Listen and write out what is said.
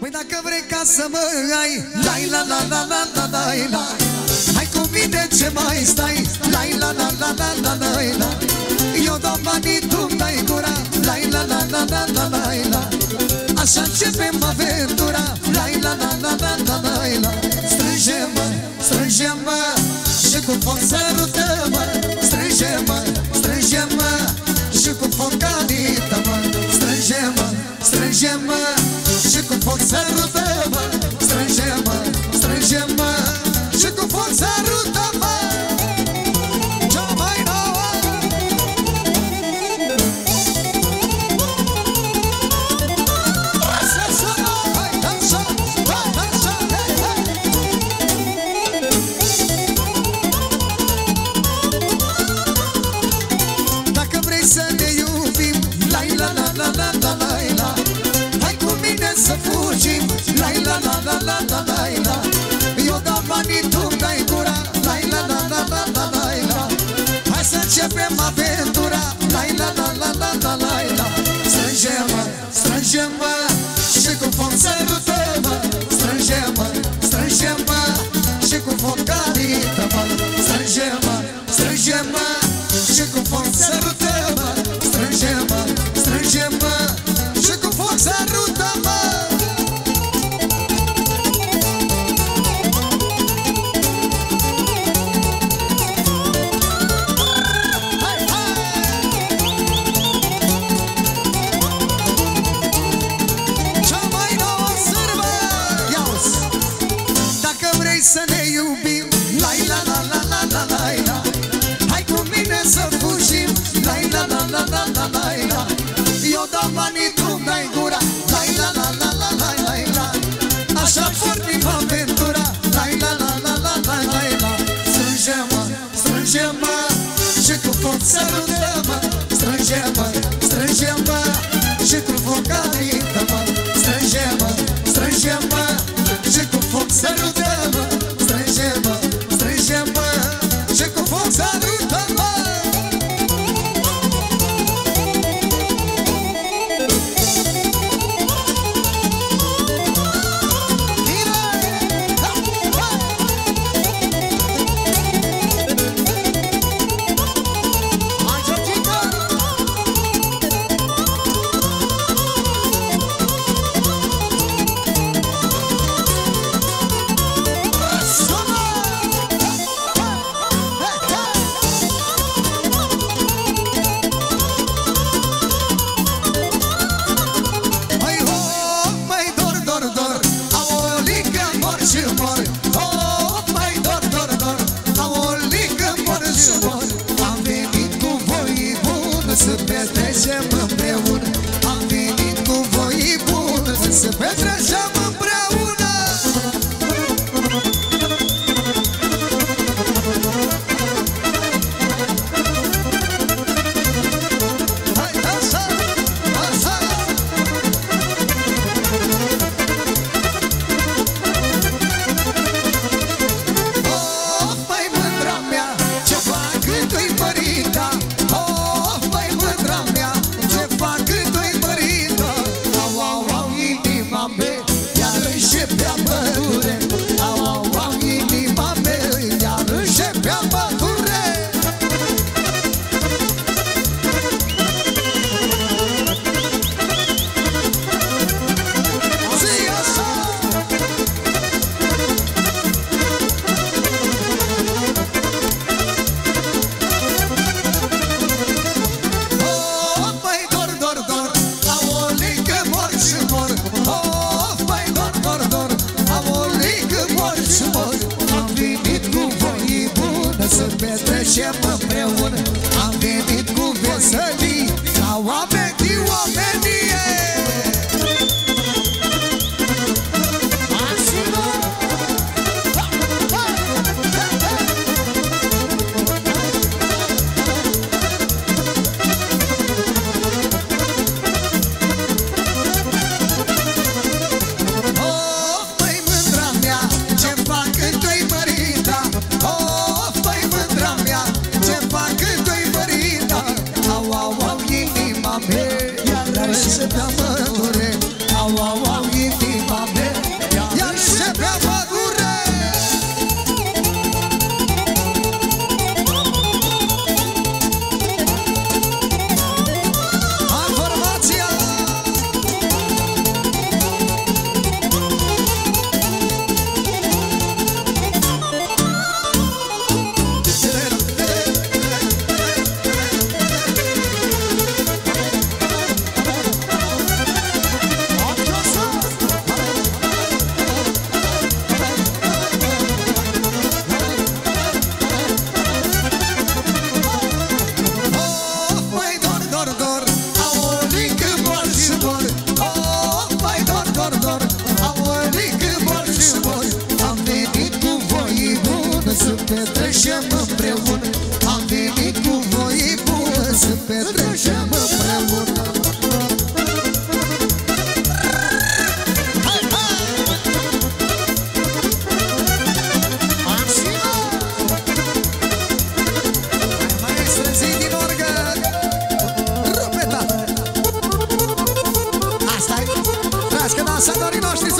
Păi dacă vrei ca să mă ai Lai la la la la la la la Hai cu mine ce mai stai Lai la la la la la la la Eu dau banii, tu dai gura Lai la la la la la la la Așa începem aventura Lai la la la la la la la Strânge-mă, strânge-mă Și cu foc sărută-mă Strânge-mă, strânge-mă Și cu foc calită-mă Strânge-mă, strânge-mă și cu forța sărută-mă Strânge-mă, strânge-mă Și cu forța sărută-mă Sempre trejando să petrecem împreună. Am venit cu veselii, la oameni din să te apăre Au, au, au. petrecem împreună. Am venit cu voi bună Să petrecem împreună. Asta-i Trăiască dansatorii noștri